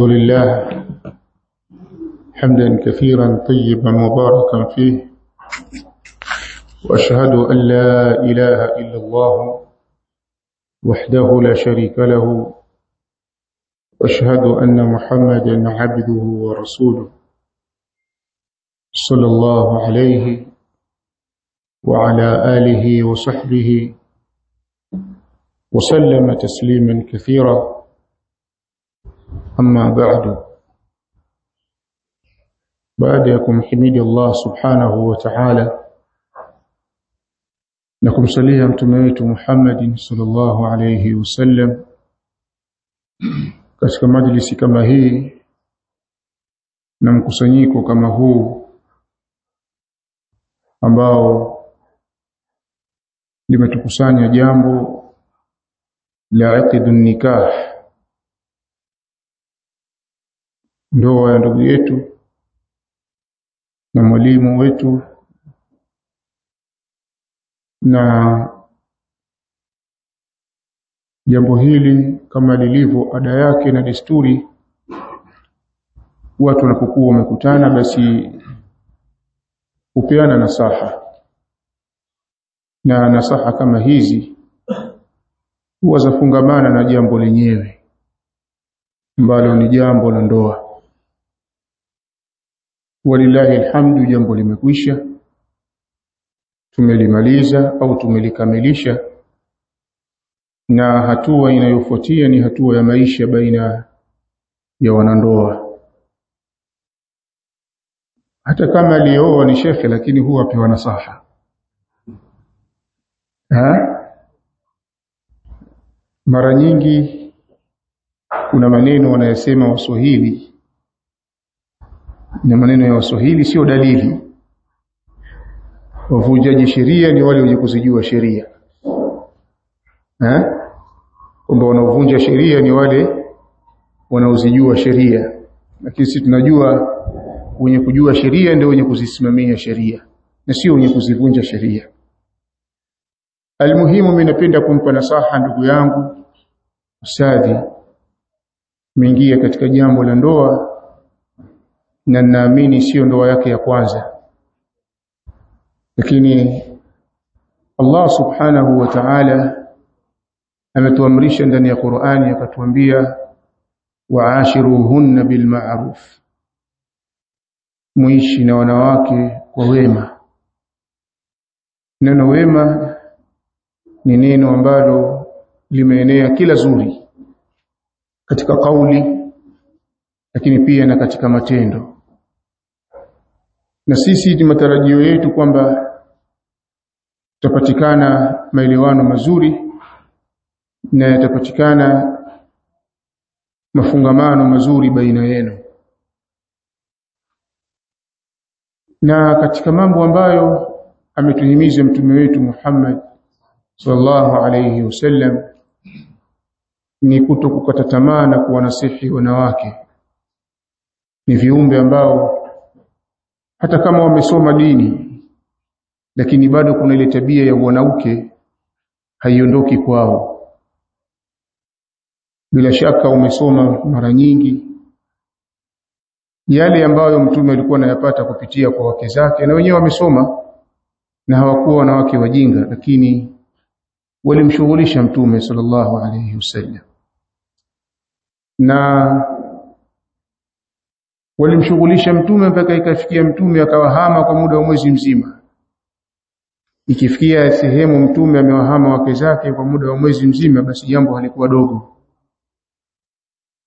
الحمد لله حمدا كثيرا طيبا مباركا فيه وأشهد أن لا إله إلا الله وحده لا شريك له وأشهد أن محمدا عبده ورسوله صلى الله عليه وعلى آله وصحبه وسلم تسليما كثيرا. Amma ba'du baada ya kumhimidi Allah subhanahu wa ta'ala na kumsalia mtume wetu Muhammad sallallahu alayhi wasallam katika majlisi kama hii na mkusanyiko kama huu ambao limetukusanya jambo la aqdun nikah ndoa ya ndugu yetu na mwalimu wetu na jambo hili kama lilivyo ada yake na desturi watu wanapokuwa wamekutana basi hupeana nasaha. Na nasaha kama hizi huwa zafungamana na jambo lenyewe ambalo ni jambo la ndoa walillahi alhamdu jambo limekwisha. Tumelimaliza au tumelikamilisha. Na hatua inayofuatia ni hatua ya maisha baina ya wanandoa. Hata kama alioa ni shekhe lakini huwa apewa nasaha. Ha? mara nyingi kuna maneno wanayosema waswahili na maneno ya waswahili sio dalili. Wavunjaji sheria ni wale wenye kuzijua sheria. Eh? Kwamba wanaovunja sheria ni wale wanaozijua sheria. Lakini sisi tunajua wenye kujua sheria ndio wenye kuzisimamia sheria. Na sio wenye kuzivunja sheria. Almuhimu mimi napenda kumpa nasaha ndugu yangu ustadhi mingia katika jambo la ndoa na naamini sio ndoa yake ya kwanza. Lakini Allah subhanahu wa ta'ala ametuamrisha ndani ya Qur'ani akatuambia wa'ashiruhunna bil ma'ruf muishi na wanawake kwa wema. Neno wema ni neno ambalo limeenea kila zuri katika kauli lakini pia na katika matendo na sisi ni matarajio yetu kwamba tutapatikana maelewano mazuri na yatapatikana mafungamano mazuri baina yenu. Na katika mambo ambayo ametuhimiza mtume wetu Muhammad sallallahu alayhi wasallam ni kuto kukata tamaa na kuwanasihi wanawake. Ni viumbe ambao hata kama wamesoma dini lakini bado kuna ile tabia ya wanawake haiondoki kwao. Bila shaka umesoma mara nyingi. Yale ambayo mtume alikuwa anayapata kupitia kwa wake zake na wenyewe wamesoma na hawakuwa wanawake wajinga lakini walimshughulisha mtume sallallahu alayhi wasallam. Na walimshughulisha mtume mpaka ikafikia mtume akawahama kwa muda wa mwezi mzima. Ikifikia sehemu mtume amewahama wake zake kwa muda wa mwezi mzima basi jambo halikuwa dogo.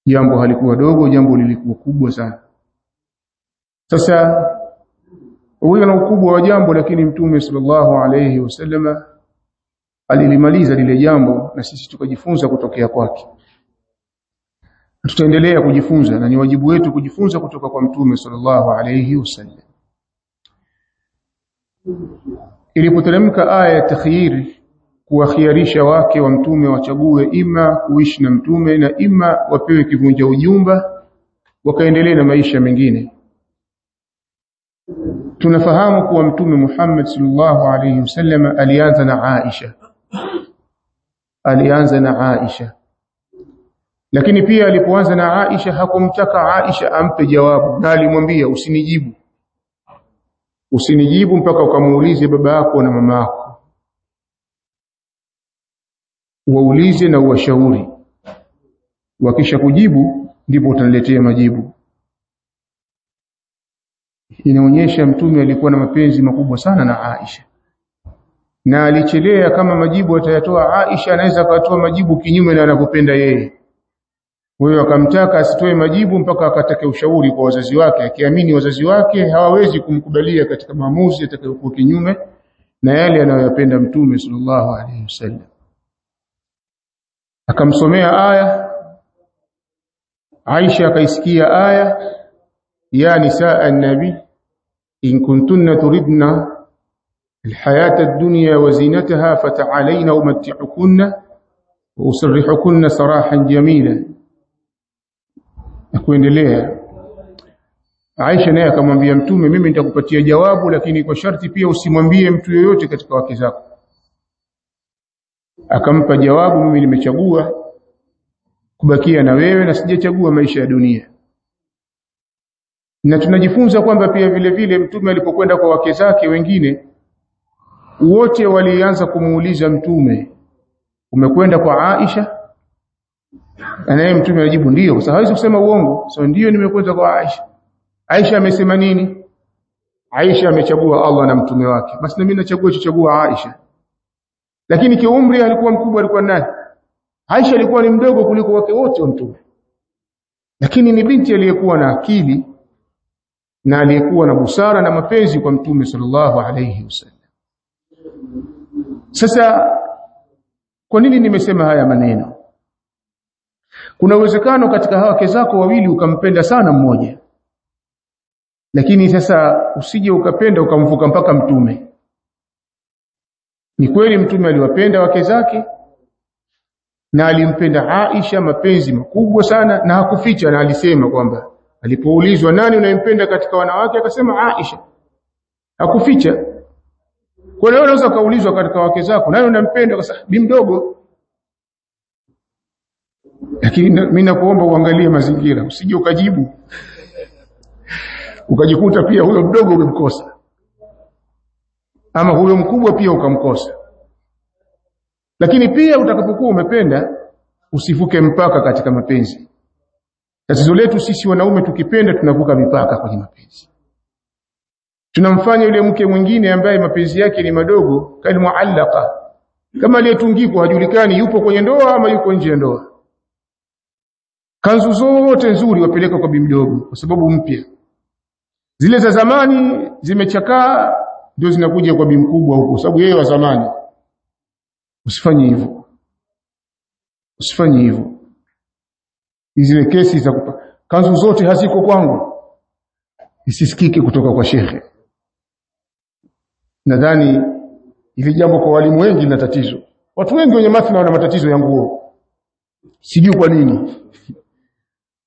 Jambo halikuwa dogo jambo lilikuwa kubwa sana. Sasa huyo na ukubwa wa jambo lakini mtume sallallahu alayhi wasallama alilimaliza lile jambo na sisi tukajifunza kutokea kwake tutaendelea kujifunza na ni wajibu wetu kujifunza kutoka kwa mtume sallallahu alayhi wasallam. Ilipoteremka aya ya takhyir kuwakhiarisha wake wa mtume wachague ima kuishi na mtume na ima wapewe kivunja ujumba wakaendelee na maisha mengine. Tunafahamu kuwa mtume Muhammad sallallahu alayhi wasallam alianza na Aisha. Alianza na Aisha lakini pia alipoanza na Aisha hakumtaka Aisha ampe jawabu na alimwambia usinijibu. Usinijibu mpaka ukamuulize baba yako na mama yako. Waulize na uwashauri. Wakisha kujibu ndipo utaniletea majibu. Inaonyesha mtume alikuwa na mapenzi makubwa sana na Aisha. Na alichelea kama majibu atayatoa Aisha anaweza akatoa majibu kinyume na anavyopenda yeye kwa hiyo akamtaka asitoe majibu mpaka akatake ushauri kwa wazazi wake akiamini wazazi wake hawawezi kumkubalia katika maamuzi atakayokuwa kinyume na yale anayoyapenda mtume sallallahu alaihi wasallam akamsomea aya Aisha akaisikia aya ya nisaa an-nabi in kuntunna turidna الحياة الدنيا وزينتها فتعالين أمتعكن وأسرحكن سراحا جميلا kuendelea. Aisha naye akamwambia mtume mimi nitakupatia jawabu lakini kwa sharti pia usimwambie mtu yoyote katika wake zako. Akampa jawabu mimi nimechagua kubakia na wewe na sijachagua maisha ya dunia. Na tunajifunza kwamba pia vile vile mtume alipokwenda kwa wake zake wengine wote walianza kumuuliza mtume umekwenda kwa Aisha anaye mtume anajibu ndio sasa hawezi kusema uongo. So ndio nimekwenda kwa Aisha. Aisha amesema nini? Aisha amechagua Allah na mtume wake. Basi na mimi nachagua chochagua Aisha. Lakini kiumri alikuwa mkubwa alikuwa nani? Aisha alikuwa ni mdogo kuliko wake wote wa mtume. Lakini ni binti aliyekuwa na akili na aliyekuwa na busara na mapenzi kwa mtume sallallahu alayhi wasallam. Sasa kwa nini nimesema haya maneno kuna uwezekano katika hawa wake zako wawili ukampenda sana mmoja. Lakini sasa usije ukapenda ukamvuka mpaka mtume. Ni kweli mtume aliwapenda wake zake na alimpenda Aisha mapenzi makubwa sana na hakuficha na alisema kwamba alipoulizwa nani unayempenda katika wanawake akasema Aisha. Hakuficha. Kwa hiyo unaweza kaulizwa katika wake zako nani unampenda? Kwa sababu mdogo lakini mimi nakuomba uangalie mazingira usije ukajibu. Ukajikuta pia huyo mdogo umemkosa. Ama huyo mkubwa pia ukamkosa. Lakini pia utakapokuwa umependa usivuke mpaka katika mapenzi. Tatizo letu sisi wanaume tukipenda tunavuka mipaka kwenye mapenzi. Tunamfanya yule mke mwingine ambaye mapenzi yake ni madogo kali muallaka kama aliyetungikwa hajulikani yupo kwenye ndoa ama yuko nje ya ndoa kanzu zote nzuri wapeleka kwa bibi bimdogo kwa sababu mpya. Zile za zamani zimechakaa ndio zinakuja kwa bibi mkubwa huko sababu yeye wa zamani. Usifanye hivyo. Usifanye hivyo. Zile kesi za kanzu zote haziko kwangu. Isisikike kutoka kwa shekhe nadhani ili jambo kwa walimu wengi lina tatizo. Watu wengi wenye mathna wana matatizo ya nguo. Sijui kwa nini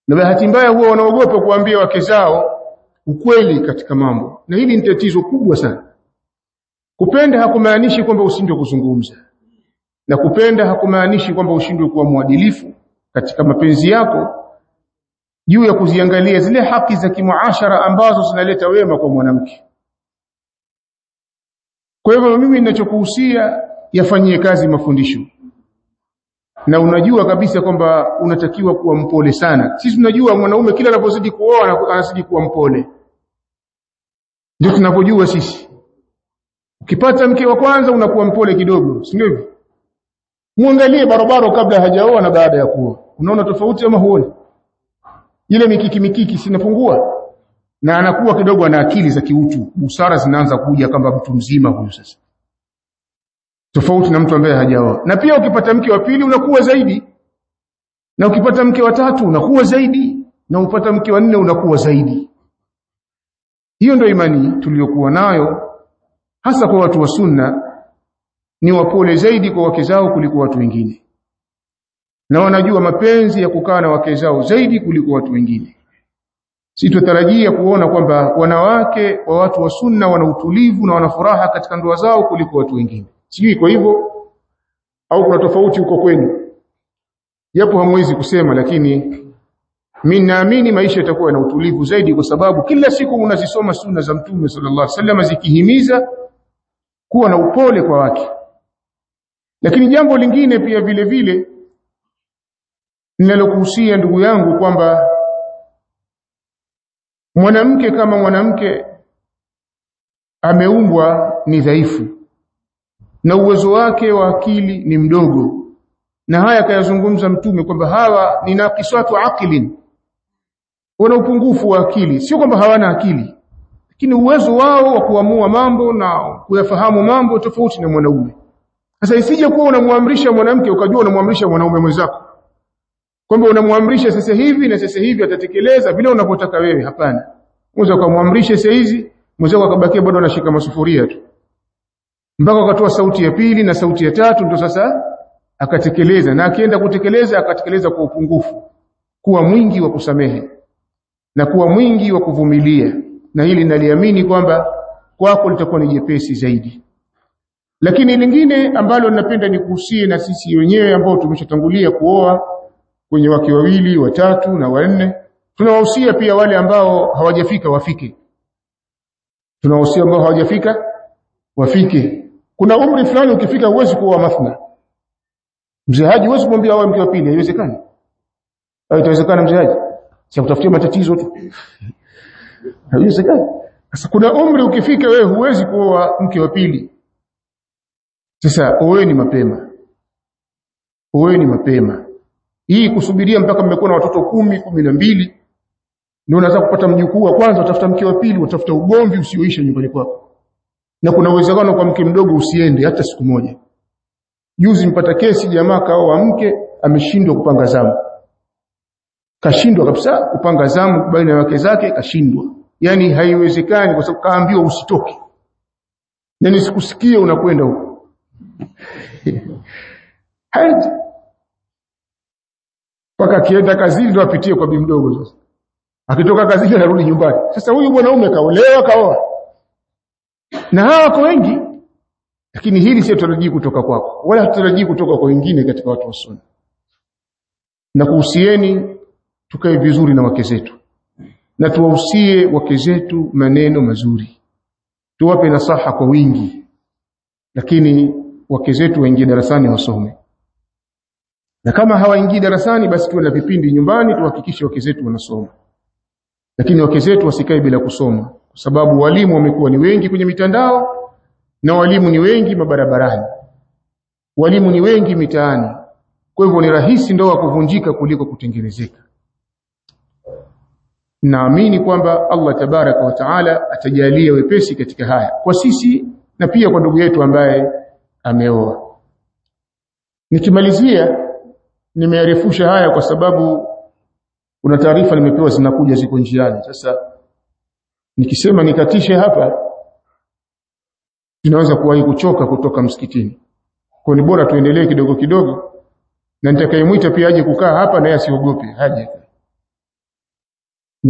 na bahati mbaya huwa wanaogopa kuambia wake zao ukweli katika mambo. Na hili ni tatizo kubwa sana. Kupenda hakumaanishi kwamba usindwe kuzungumza. Na kupenda hakumaanishi kwamba ushindwe kuwa mwadilifu katika mapenzi yako juu ya kuziangalia zile haki za kimuashara ambazo zinaleta wema kwa mwanamke. Kwa hivyo mimi ninachokuhusia yafanyie kazi mafundisho na unajua kabisa kwamba unatakiwa kuwa mpole sana. Sisi tunajua mwanaume kila anapozidi kuoa anazidi kuwa mpole. Ndio tunapojua sisi. Ukipata mke wa kwanza unakuwa mpole kidogo si ndio muangalie barabara kabla hajaoa na baada ya kuoa. Unaona tofauti ama huoni? Ile mikiki mikiki sinapungua na anakuwa kidogo ana akili za kiutu busara zinaanza kuja kama mtu mzima huyu sasa tofauti na mtu ambaye hajaoa. Na pia ukipata mke wa pili unakuwa zaidi. Na ukipata mke wa tatu unakuwa zaidi. Na upata mke wa nne unakuwa zaidi. Hiyo ndio imani tuliyokuwa nayo. Hasa kwa watu wa sunna ni wapole zaidi kwa wake zao kuliko watu wengine. Na wanajua mapenzi ya kukaa na wake zao zaidi kuliko watu wengine. Sitotarajia kuona kwamba wanawake wa watu wa sunna wana utulivu na wana furaha katika ndoa zao kuliko watu wengine sijui kwa hivyo au kuna tofauti huko kwenu. Yapo hamwezi kusema lakini mimi naamini maisha yatakuwa na utulivu zaidi kwa sababu kila siku unazisoma sunna za mtume sallallahu alaihi wasallam zikihimiza kuwa na upole kwa wake. Lakini jambo lingine pia vile vile ninalokuhusia ndugu yangu kwamba mwanamke kama mwanamke ameumbwa ni dhaifu na uwezo wake wa akili ni mdogo. Na haya kayazungumza mtume kwamba hawa ni naqisatu aqlin wana upungufu wa akili. Sio kwamba hawana akili lakini uwezo wao wa kuamua mambo na kuyafahamu mambo tofauti na mwanaume. Sasa isije kuwa unamwamrisha mwanamke ukajua unamwamrisha mwanaume mwenzako. Kwamba unamwamrisha sasa hivi na sasa hivi atatekeleza vile unavyotaka wewe hapana. Unaweza kumwamrisha sasa hizi mwenzako akabakia bado anashika masufuria tu mpaka akatoa sauti ya pili na sauti ya tatu ndio sasa akatekeleza. Na akienda kutekeleza akatekeleza kwa upungufu. Kuwa mwingi wa kusamehe na kuwa mwingi wa kuvumilia. Na hili naliamini kwamba kwako litakuwa ni jepesi zaidi. Lakini lingine ambalo ninapenda nikuhusie na sisi wenyewe ambao tumeshatangulia kuoa kwenye wake wawili watatu na wanne tunawahusia pia wale ambao hawajafika wafike. Tunawahusia ambao hawajafika wafike kuna umri fulani ukifika uwezi kuwa mathna mzee haji uwezi kumwambia awe mke wa pili haiwezekani. Au itawezekana mzee haji? Si kutafutia matatizo tu. Haiwezekani. Sasa kuna umri ukifika wewe huwezi kuoa mke wa pili. Sasa oweni mapema. Oweni mapema. Hii kusubiria mpaka mmekuwa na watoto kumi kumi na mbili ndio unaweza kupata mjukuu wa kwanza utafuta mke wa pili utafuta ugomvi usioisha nyumbani kwako na kuna uwezekano kwa mke mdogo usiende hata siku moja. Juzi mpata kesi jamaa kaoa mke ameshindwa kupanga zamu. Kashindwa kabisa kupanga zamu baina ya wake zake kashindwa. Yani haiwezekani kwa sababu kaambiwa usitoke. Na nisikusikie unakwenda huko. Haji paka kienda kazini ndo apitie kwa bi mdogo sasa. Akitoka kazini anarudi nyumbani. Sasa huyu mwanaume kaolewa kaoa na hawa wako wengi. Lakini hili sio tarajii kutoka kwako wala hatutarajii kutoka kwa wengine katika watu wa sunna. Na kuhusieni tukae vizuri na wake zetu. Na tuwahusie wake zetu maneno mazuri. Tuwape nasaha kwa wingi. Lakini wake zetu waingie darasani wasome. Na kama hawaingii darasani basi tuwe na vipindi nyumbani tuhakikishe wake zetu wanasoma lakini wake zetu wasikae bila kusoma. Kwa sababu walimu wamekuwa ni wengi kwenye mitandao na walimu ni wengi mabarabarani. Walimu ni wengi mitaani. Kwa hivyo ni rahisi ndoa kuvunjika kuliko kutengenezeka. Naamini kwamba Allah tabaraka wa taala atajalia wepesi katika haya. Kwa sisi na pia kwa ndugu yetu ambaye ameoa. Nikimalizia nimearifusha haya kwa sababu kuna taarifa nimepewa zinakuja ziko njiani. Sasa nikisema nikatishe hapa tunaweza kuwahi kuchoka kutoka msikitini. Kwa ni bora tuendelee kidogo kidogo na nitakayemwita pia aje kukaa hapa na naye asiogope haje